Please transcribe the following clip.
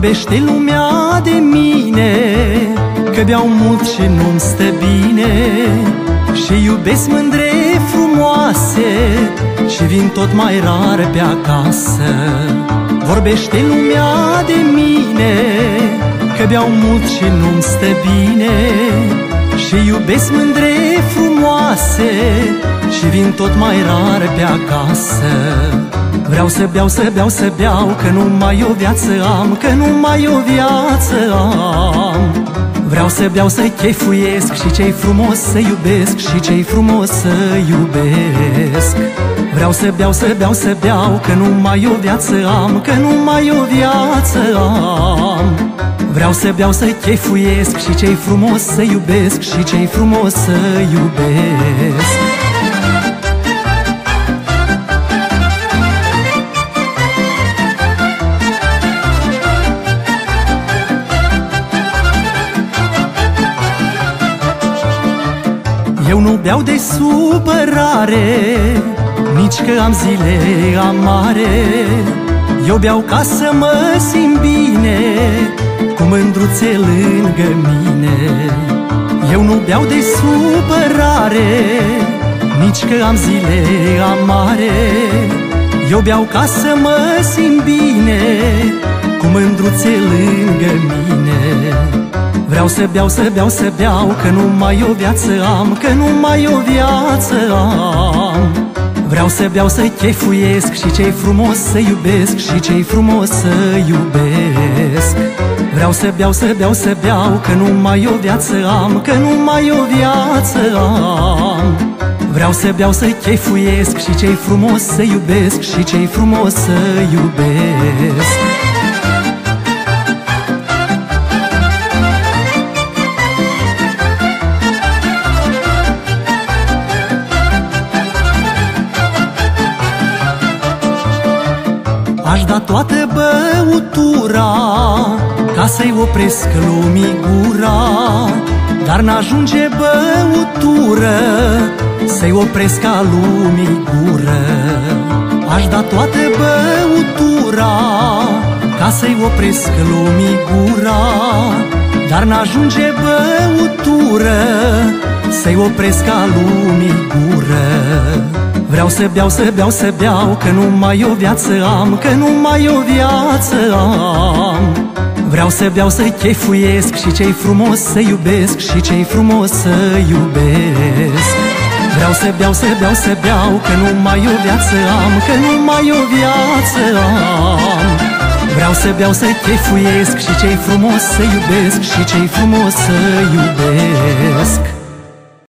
Vorbește lumea de mine Că beau mult și nu-mi stă bine. Și iubesc mândre frumoase Și vin tot mai rar pe acasă. Vorbește lumea de mine Că beau mult și nu-mi stă bine. Și iubesc mândre frumoase Și vin tot mai rar pe acasă. Vreau să beau, să beau, să beau Că nu mai o viață am Că nu mai o viață am. Vreau să beau, să chefuiesc Și ce-i frumos să iubesc Și ce-i frumos să iubesc. Vreau să beau, să beau, să beau Că nu mai o viață am Că nu mai o viață am Vreau să beau, să chefuiesc Și ce-i frumos să iubesc Și ce-i frumos să iubesc. Eu nu beau de supărare Nici că am zile amare Eu beau ca să mă simt bine Cu mândruțe lângă mine. Eu nu beau de supărare Nici că am zile amare. Eu beau ca să mă simt bine Cu mândruțe lângă mine. Vreau să beau, să beau, să beau Că nu mai o viață am Că nu mai o viață am Vreau să beau, să chefuiesc Și ce-i frumos să iubesc Și ce-i frumos să iubesc. Vreau să beau, să beau, să beau Că nu mai o viață am Că nu mai o viață am. Vreau să beau, să chefuiesc Și ce-i frumos să iubesc Și ce-i frumos să iubesc toată băutura Ca să-i opresc lumii gura. Dar n-ajunge băutură Să-i opresc ca lumii gură. Aș da toată băutura Ca să-i opresc lumii gura. Dar n-ajunge băutură Să-i opresc ca lumii gură Vreau să beau, să beau, să beau Că nu mai o viață am Că nu mai o viață am. Vreau să beau, să chefuiesc Și ce-i frumos să iubesc Și ce-i frumos să iubesc. Vreau să beau, să beau, să beau Că nu mai o viață am Că nu mai o viață am. Vreau să beau, să chefuiesc Și ce-i frumos să iubesc Și ce-i frumos să iubesc